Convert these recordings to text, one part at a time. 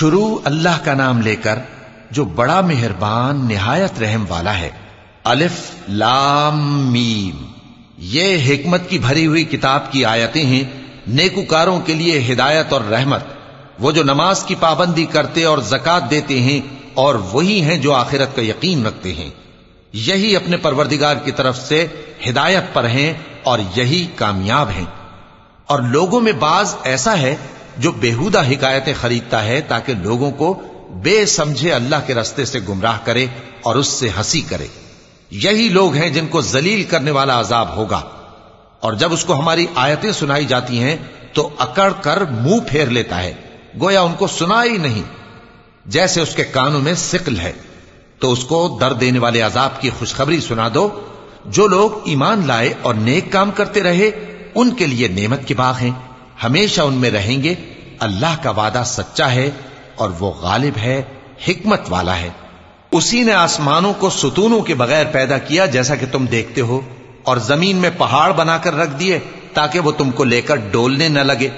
شروع اللہ کا نام لے کر جو بڑا مہربان نہایت رحم والا ہے۔ الف لام میم۔ یہ حکمت کی بھری ہوئی کتاب کی آیتیں ہیں۔ نیکوکاروں کے لیے ہدایت اور رحمت۔ وہ جو نماز کی پابندی کرتے اور زکات دیتے ہیں اور وہی ہیں جو آخرت کا یقین رکھتے ہیں۔ یہی اپنے پروردگار کی طرف سے ہدایت پر ہیں اور یہی کامیاب ہیں۔ اور لوگوں میں بعض ایسا ہے جو بےحودہ حکایتیں خریدتا ہے تاکہ لوگوں کو بے سمجھے اللہ کے رستے سے گمراہ کرے اور اس سے ہنسی کرے۔ یہی لوگ ہیں جن کو ذلیل کرنے والا عذاب ہوگا۔ اور جب اس کو ہماری آیتیں سنائی جاتی ہیں تو اکڑ کر منہ پھیر لیتا ہے۔ گویا ان کو سنا ہی نہیں۔ جیسے اس کے کانوں میں سکل ہے۔ تو اس کو درد دینے والے عذاب کی خوشخبری سنا دو۔ جو لوگ ایمان لائے اور نیک کام کرتے رہے، ان کے لیے نعمت کے باغ ہیں۔ ہمیشہ ان میں رہیں گے۔ اللہ کا وعدہ سچا ہے اور وہ غالب ہے، حکمت والا ہے۔ اسی نے آسمانوں کو ستونوں کے بغیر پیدا کیا، جیسا کہ تم دیکھتے ہو، اور زمین میں پہاڑ بنا کر رکھ دیے تاکہ وہ تم کو لے کر ڈولنے نہ لگے۔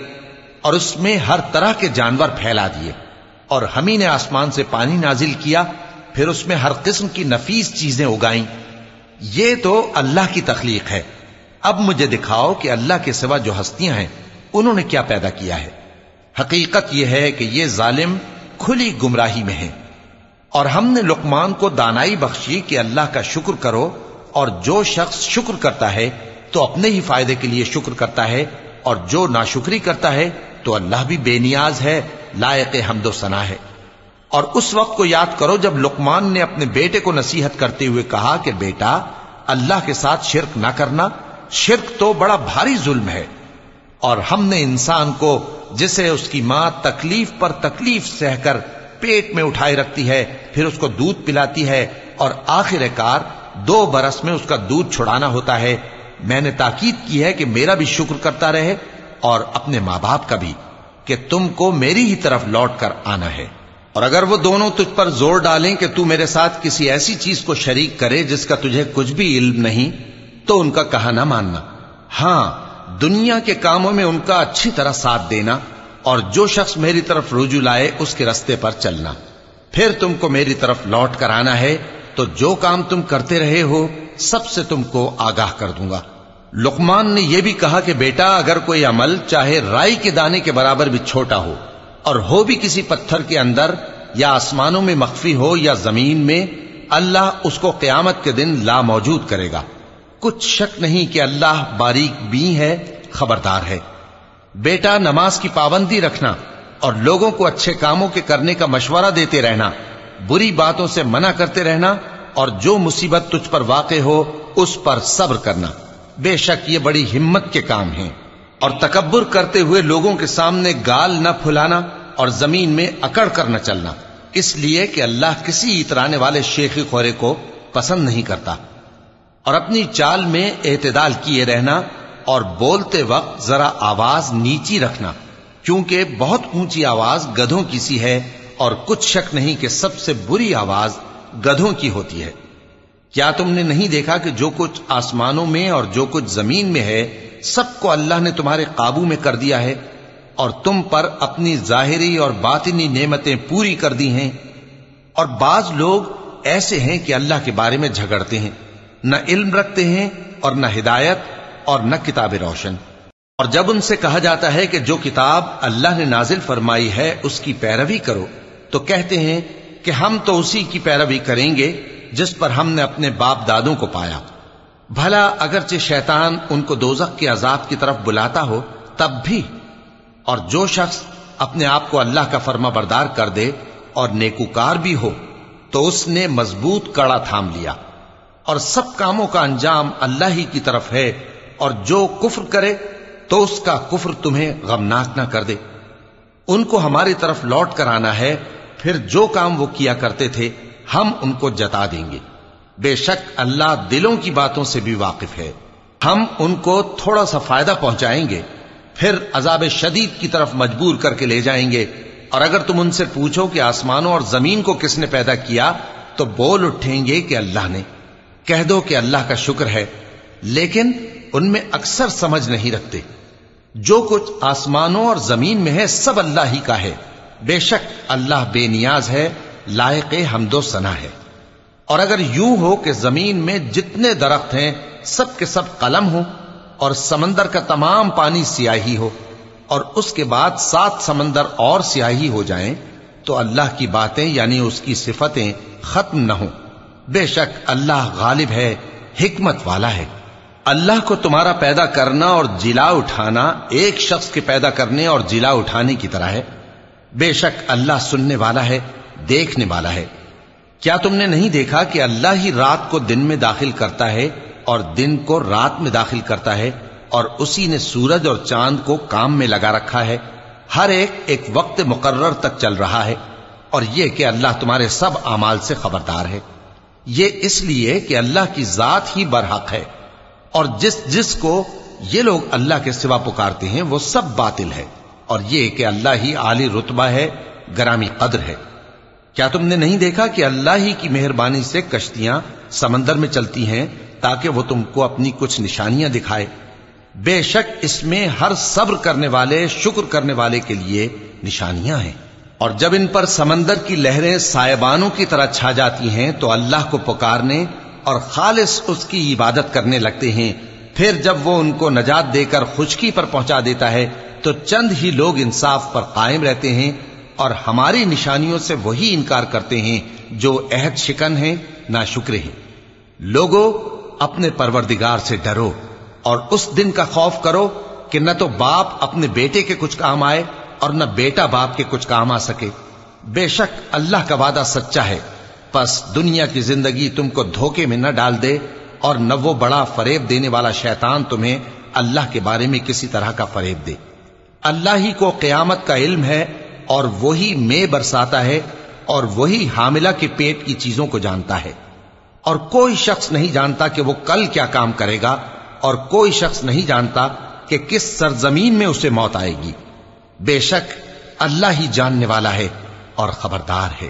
اور اس میں ہر طرح کے جانور پھیلا دیے۔ اور ہمیں نے آسمان سے پانی نازل کیا، پھر اس میں ہر قسم کی نفیس چیزیں اگائیں۔ یہ تو اللہ کی تخلیق ہے۔ اب مجھے دکھاؤ کہ اللہ کے سوا جو ہستیاں ہیں انہوں نے کیا پیدا کیا ہے؟ حقیقت یہ ہے کہ یہ ظالم کھلی گمراہی میں ہیں اور ہم نے لقمان کو دانائی بخشی کہ اللہ کا شکر کرو، اور جو شخص شکر کرتا ہے تو اپنے ہی فائدے کے لیے شکر کرتا ہے، اور جو ناشکری کرتا ہے تو اللہ بھی بے نیاز ہے، لائق حمد و ثنا ہے۔ اور اس وقت کو یاد کرو جب لقمان نے اپنے بیٹے کو نصیحت کرتے ہوئے کہا کہ بیٹا، اللہ کے ساتھ شرک نہ کرنا، شرک تو بڑا بھاری ظلم ہے۔ اور ہم نے انسان کو جسے اس کی ماں تکلیف پر تکلیف سہ کر پیٹ میں اٹھائے رکھتی ہے، پھر اس کو دودھ پلاتی ہے اور آخر کار دو برس میں اس کا دودھ چھڑانا ہوتا ہے۔ میں نے تاکید کی ہے کہ میرا بھی شکر کرتا رہے اور اپنے ماں باپ کا بھی کہ تم کو میری ہی طرف لوٹ کر آنا ہے۔ اور اگر وہ دونوں تجھ پر زور ڈالیں کہ تو میرے ساتھ کسی ایسی چیز کو شریک کرے جس کا تجھے کچھ بھی علم نہیں، تو ان کا کہا نہ ماننا۔ ہاں دنیا کے کاموں میں ان کا اچھی طرح ساتھ دینا اور جو شخص میری طرف رجوع لائے اس کے رستے پر چلنا۔ پھر تم کو میری طرف لوٹ کر آنا ہے، تو جو کام تم کرتے رہے ہو، سب سے تم کو آگاہ کر دوں گا۔ لقمان نے یہ بھی کہا کہ بیٹا، اگر کوئی عمل چاہے رائی کے دانے کے برابر بھی چھوٹا ہو اور ہو بھی کسی پتھر کے اندر یا آسمانوں میں مخفی ہو یا زمین میں، اللہ اس کو قیامت کے دن لا موجود کرے گا۔ کچھ شک نہیں کہ اللہ باریک بھی ہے، خبردار ہے۔ بیٹا، نماز کی پابندی رکھنا اور لوگوں کو اچھے کاموں کے کرنے کا مشورہ دیتے رہنا، بری باتوں سے منع کرتے رہنا اور جو مصیبت تجھ پر واقع ہو، اس پر صبر کرنا۔ بے شک یہ بڑی ہمت کے کام ہیں۔ اور تکبر کرتے ہوئے لوگوں کے سامنے گال نہ پھلانا اور زمین میں اکڑ کر نہ چلنا۔ اس لیے کہ اللہ کسی اترانے والے شیخی خورے کو پسند نہیں کرتا۔ اور اپنی چال میں اعتدال کیے رہنا اور بولتے وقت ذرا آواز نیچی رکھنا، کیونکہ بہت اونچی آواز گدھوں کی سی ہے اور کچھ شک نہیں کہ سب سے بری آواز گدھوں کی ہوتی ہے۔ کیا تم نے نہیں دیکھا کہ جو کچھ آسمانوں میں اور جو کچھ زمین میں ہے، سب کو اللہ نے تمہارے قابو میں کر دیا ہے اور تم پر اپنی ظاہری اور باطنی نعمتیں پوری کر دی ہیں؟ اور بعض لوگ ایسے ہیں کہ اللہ کے بارے میں جھگڑتے ہیں۔ نہ علم رکھتے ہیں اور نہ ہدایت اور نہ کتاب روشن۔ اور جب ان سے کہا جاتا ہے کہ جو کتاب اللہ نے نازل فرمائی ہے اس کی پیروی کرو، تو کہتے ہیں کہ ہم تو اسی کی پیروی کریں گے جس پر ہم نے اپنے باپ دادوں کو پایا۔ بھلا اگرچہ شیطان ان کو دوزخ کے عذاب کی طرف بلاتا ہو، تب بھی۔ اور جو شخص اپنے آپ کو اللہ کا فرما بردار کر دے اور نیکوکار بھی ہو، تو اس نے مضبوط کڑا تھام لیا۔ اور سب کاموں کا انجام اللہ ہی کی طرف ہے، اور جو کفر کرے تو اس کا کفر تمہیں غمناک نہ کر دے۔ ان کو ہماری طرف لوٹ کر آنا ہے، پھر جو کام وہ کیا کرتے تھے، ہم ان کو جتا دیں گے۔ بے شک اللہ دلوں کی باتوں سے بھی واقف ہے۔ ہم ان کو تھوڑا سا فائدہ پہنچائیں گے، پھر عذاب شدید کی طرف مجبور کر کے لے جائیں گے۔ اور اگر تم ان سے پوچھو کہ آسمانوں اور زمین کو کس نے پیدا کیا، تو بول اٹھیں گے کہ اللہ نے۔ کہہ دو کہ اللہ کا شکر ہے، لیکن ان میں اکثر سمجھ نہیں رکھتے۔ جو کچھ آسمانوں اور زمین میں ہے، سب اللہ ہی کا ہے۔ بے شک اللہ بے نیاز ہے، لائق حمد و سنا ہے۔ اور اگر یوں ہو کہ زمین میں جتنے درخت ہیں، سب کے سب قلم ہو اور سمندر کا تمام پانی سیاہی ہو اور اس کے بعد سات سمندر اور سیاہی ہو جائیں، تو اللہ کی باتیں یعنی اس کی صفتیں، ختم نہ ہوں۔ بے شک اللہ غالب ہے، حکمت والا ہے۔ اللہ کو تمہارا پیدا کرنا اور جلا اٹھانا ایک شخص کے پیدا کرنے اور جلا اٹھانے کی طرح ہے۔ بے شک اللہ سننے والا ہے، دیکھنے والا ہے۔ کیا تم نے نہیں دیکھا کہ اللہ ہی رات کو دن میں داخل کرتا ہے اور دن کو رات میں داخل کرتا ہے اور اسی نے سورج اور چاند کو کام میں لگا رکھا ہے؟ ہر ایک ایک وقت مقرر تک چل رہا ہے اور یہ کہ اللہ تمہارے سب اعمال سے خبردار ہے۔ یہ اس لیے کہ اللہ کی ذات ہی برحق ہے۔ اور جس جس کو یہ لوگ اللہ کے سوا پکارتے ہیں، وہ سب باطل ہے۔ اور یہ کہ اللہ ہی عالی رتبہ ہے، گرامی قدر ہے۔ کیا تم نے نہیں دیکھا کہ اللہ ہی کی مہربانی سے کشتیاں سمندر میں چلتی ہیں تاکہ وہ تم کو اپنی کچھ نشانیاں دکھائے؟ بے شک اس میں ہر صبر کرنے والے، شکر کرنے والے کے لیے نشانیاں ہیں۔ اور جب ان پر سمندر کی لہریں سائبانوں کی طرح چھا جاتی ہیں تو اللہ کو پکارنے اور خالص اس کی عبادت کرنے لگتے ہیں۔ پھر جب وہ ان کو نجات دے کر خشکی پر پہنچا دیتا ہے تو چند ہی لوگ انصاف پر قائم رہتے ہیں اور ہماری نشانیوں سے وہی انکار کرتے ہیں جو عہد شکن ہیں نہ شکر ہیں۔ لوگوں اپنے پروردگار سے ڈرو اور اس دن کا خوف کرو کہ نہ تو باپ اپنے بیٹے کے کچھ کام آئے اور نہ بیٹا باپ کے کچھ کام آ سکے۔ بے شک اللہ کا وعدہ سچا ہے۔ پس دنیا کی زندگی تم کو دھوکے میں نہ ڈال دے اور نہ وہ بڑا فریب دینے والا شیطان تمہیں اللہ کے بارے میں کسی طرح کا فریب دے۔ اللہ ہی کو قیامت کا علم ہے اور وہی میں برساتا ہے اور وہی حاملہ کے پیٹ کی چیزوں کو جانتا ہے۔ اور کوئی شخص نہیں جانتا کہ وہ کل کیا کام کرے گا اور کوئی شخص نہیں جانتا کہ کس سرزمین میں اسے موت آئے گی۔ بے شک اللہ ہی جاننے والا ہے اور خبردار ہے۔